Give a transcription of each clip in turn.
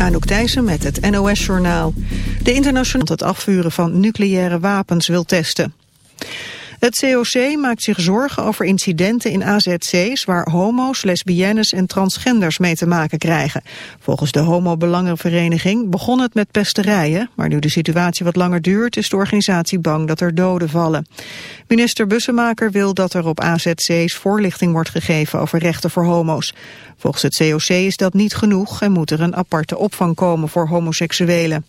Anouk Thijssen met het NOS-journaal. De internationaal het afvuren van nucleaire wapens wil testen. Het COC maakt zich zorgen over incidenten in AZC's waar homo's, lesbiennes en transgenders mee te maken krijgen. Volgens de homo-belangenvereniging begon het met pesterijen, maar nu de situatie wat langer duurt is de organisatie bang dat er doden vallen. Minister Bussemaker wil dat er op AZC's voorlichting wordt gegeven over rechten voor homo's. Volgens het COC is dat niet genoeg en moet er een aparte opvang komen voor homoseksuelen.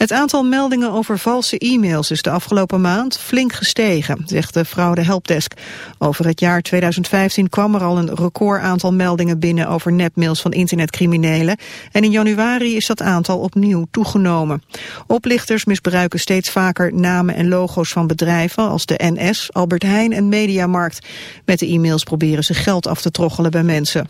Het aantal meldingen over valse e-mails is de afgelopen maand flink gestegen, zegt de fraude helpdesk. Over het jaar 2015 kwam er al een record aantal meldingen binnen over nepmails van internetcriminelen. En in januari is dat aantal opnieuw toegenomen. Oplichters misbruiken steeds vaker namen en logo's van bedrijven als de NS, Albert Heijn en Mediamarkt. Met de e-mails proberen ze geld af te troggelen bij mensen.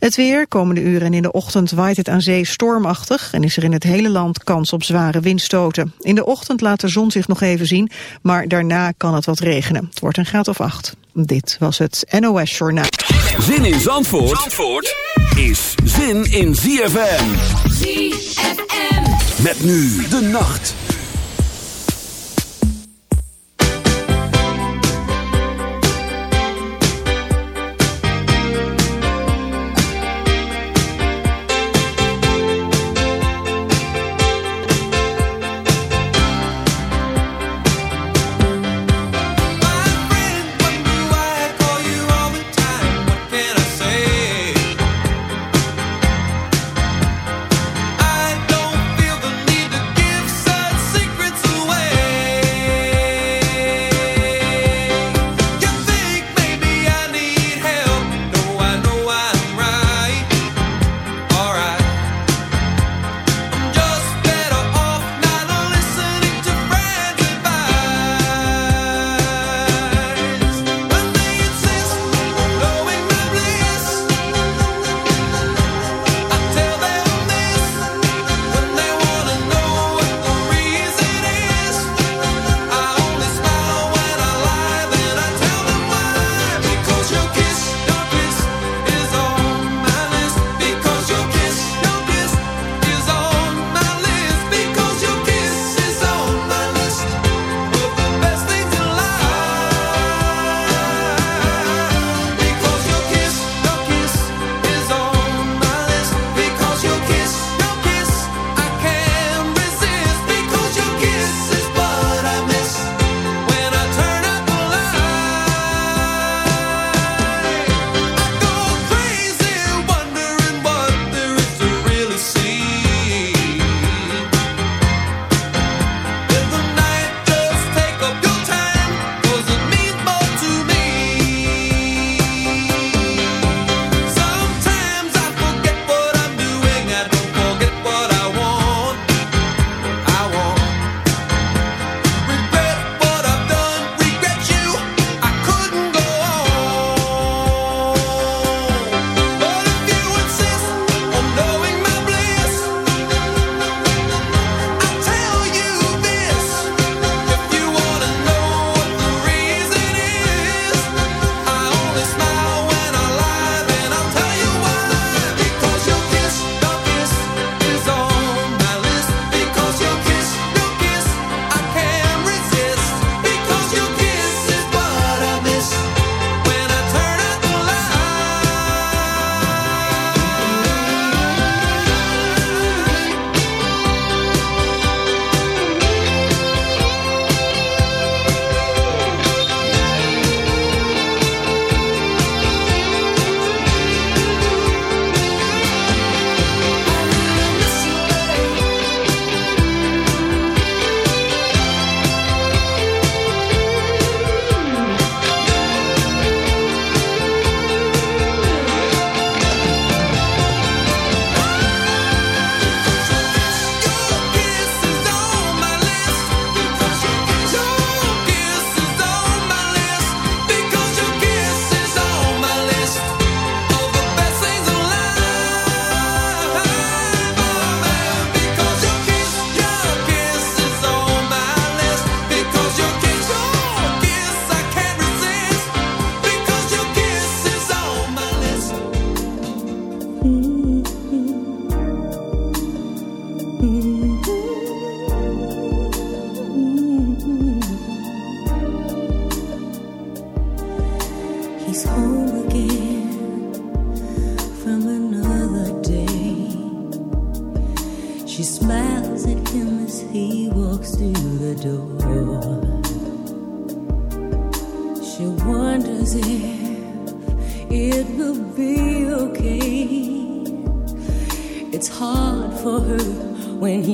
Het weer, komende uren en in de ochtend waait het aan zee stormachtig... en is er in het hele land kans op zware windstoten. In de ochtend laat de zon zich nog even zien, maar daarna kan het wat regenen. Het wordt een graad of acht. Dit was het NOS Journaal. Zin in Zandvoort, Zandvoort is zin in ZFM. ZFM. Met nu de nacht.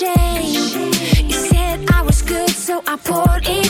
There's a hole in the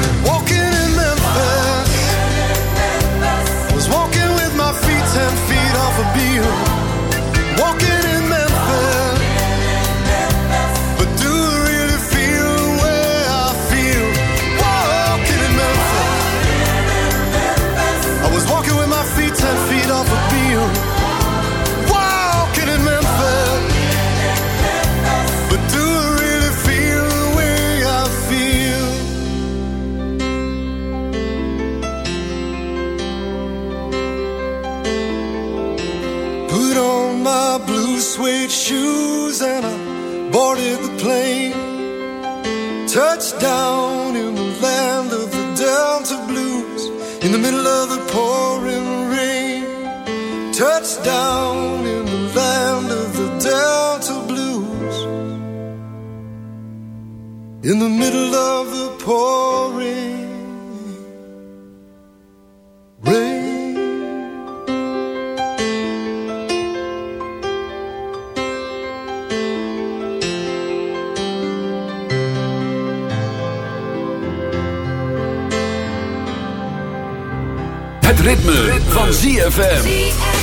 in the middle of the pouring rain. Het ritme, ritme. van ZFM.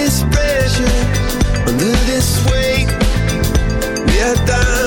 this pressure, under this weight, we are dying.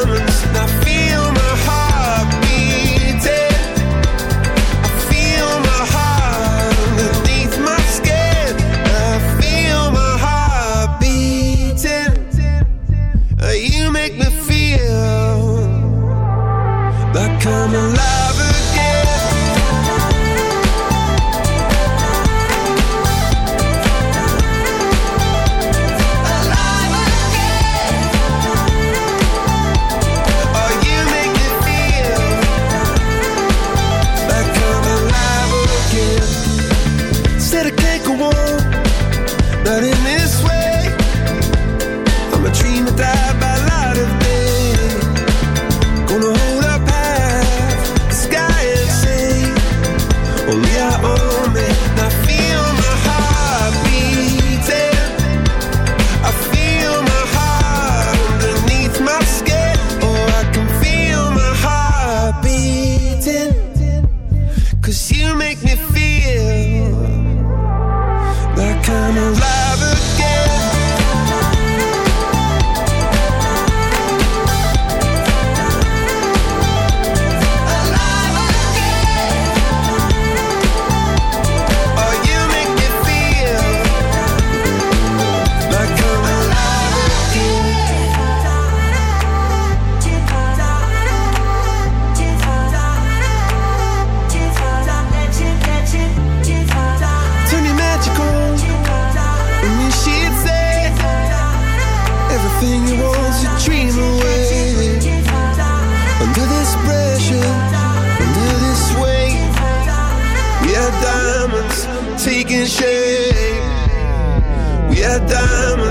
taking shape. We had diamonds.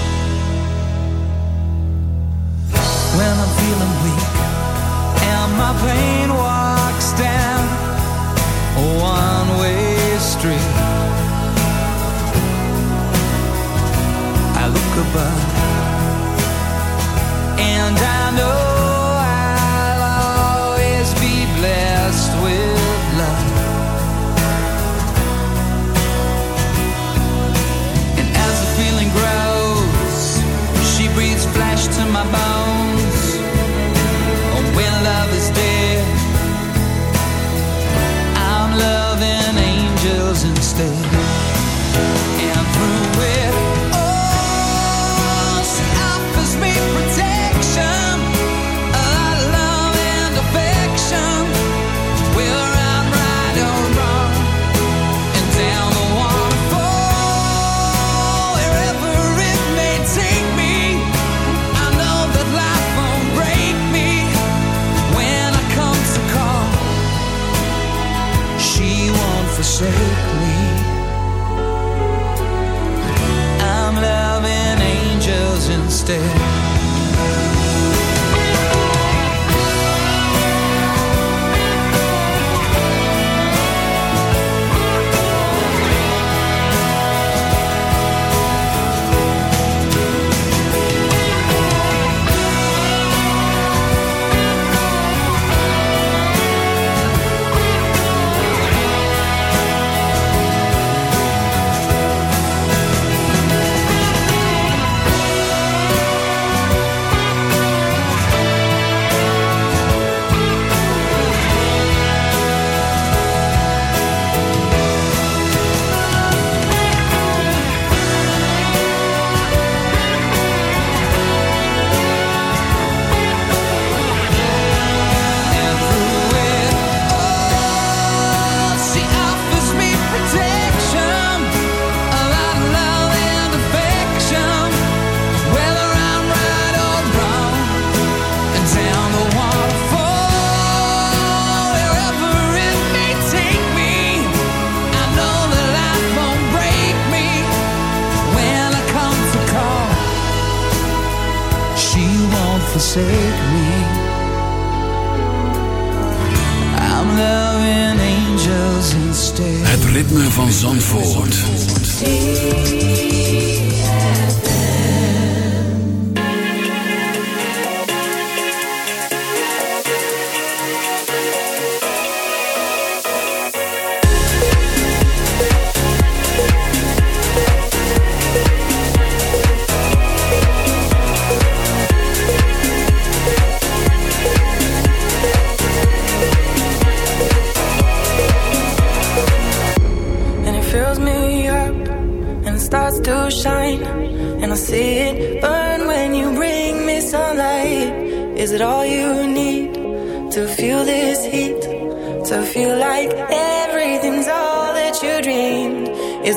forsake me I'm loving angels instead Het ritme van Zandvoort.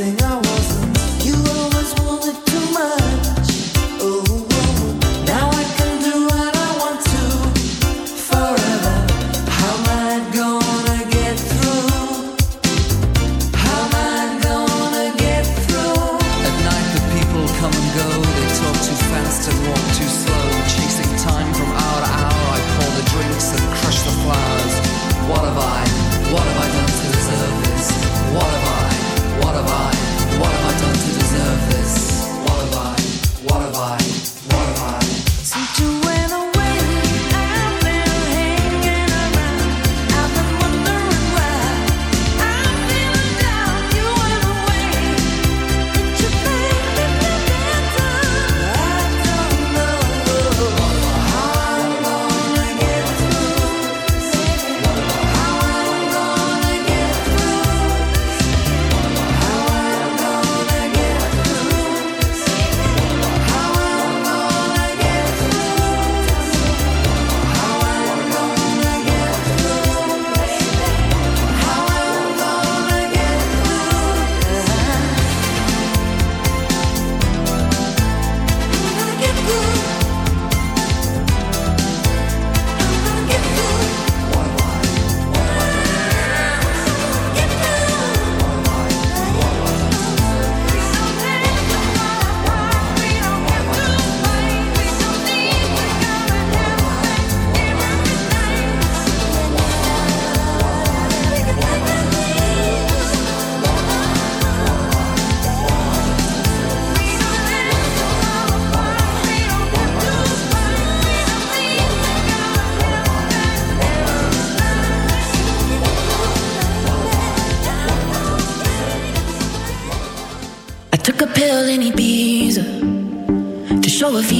sing want.